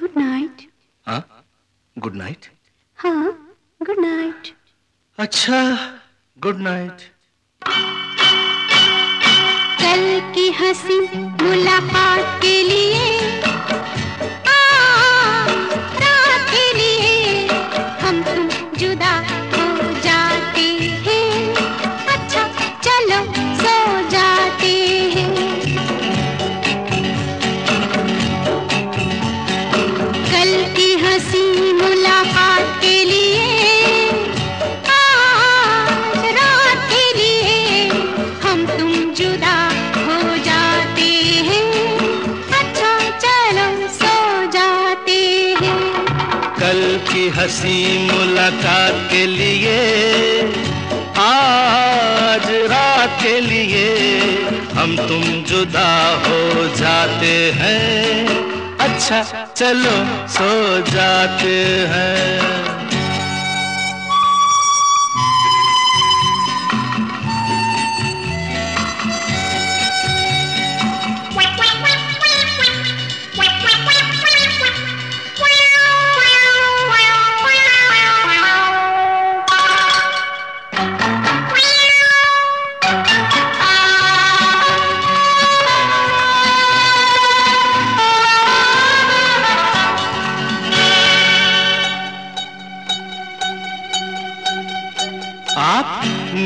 Good night हाँ good night हाँ good night अच्छा गुड नाइट कल की हँसी मुलाकात के लिए। की हसी मुलाकात के लिए, आज रात के लिए हम तुम जुदा हो जाते हैं। अच्छा चलो सो जाते हैं।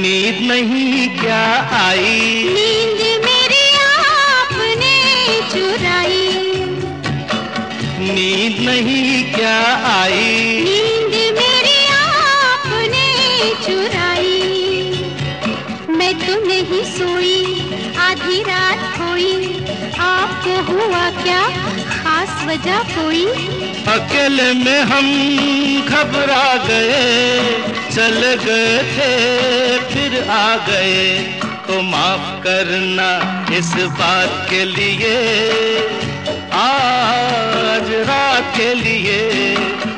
नींद नहीं क्या आई? नींद मेरी आपने चुराई। नींद नहीं क्या आई? नींद मेरी आपने चुराई। मैं तो नहीं सोई आधी रात खोई। आपको हुआ क्या खास वजह कोई? अकेले में हम घबरा गए। चल गए थे फिर आ गए। तो माफ़ करना इस बात के लिए। आज रात के लिए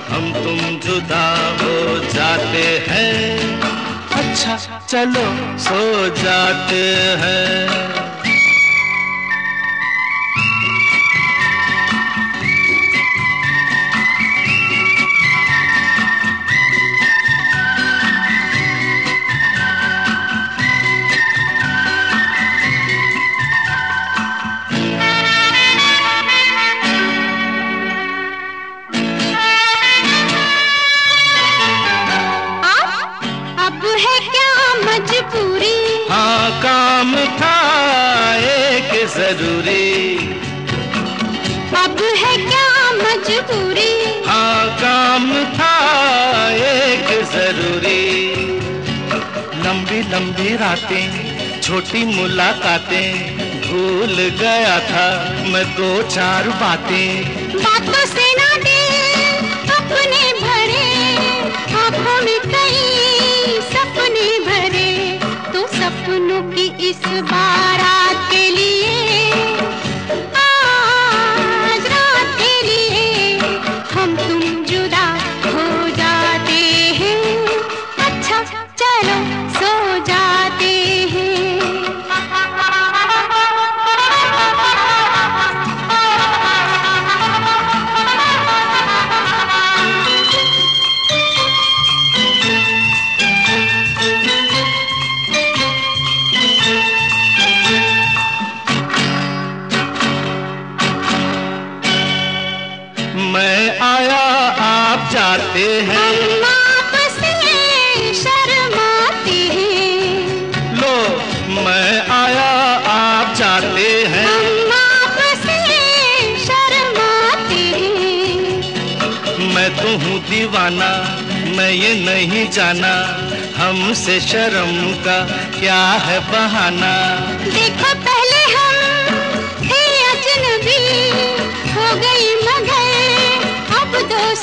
हम तुम जुदा हो जाते हैं। अच्छा चलो। सो जाते हैं। ज़रूरी। अब है क्या मजबूरी? हाँ काम था एक ज़रूरी। लंबी लंबी रातें छोटी मुलाकातें भूल गया था मैं दो चार बातें। बातों से ना जाते हैं। हम आपसे शर्माते हैं। लो मैं आया आप जाते हैं। हम आपसे शर्माते हैं। मैं तो हूँ दीवाना मैं ये नहीं जाना। हमसे शर्म का क्या है बहाना? देखो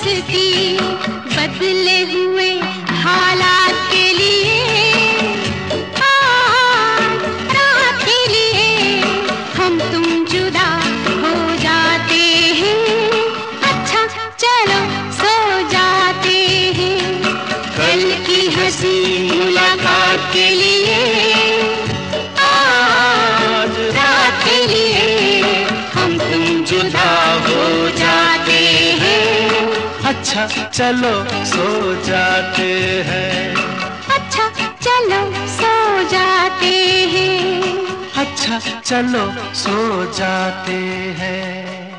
दोस्ती बदले हुए हालात अच्छा चलो सो जाते हैं। अच्छा चलो सो जाते हैं। अच्छा चलो सो जाते हैं।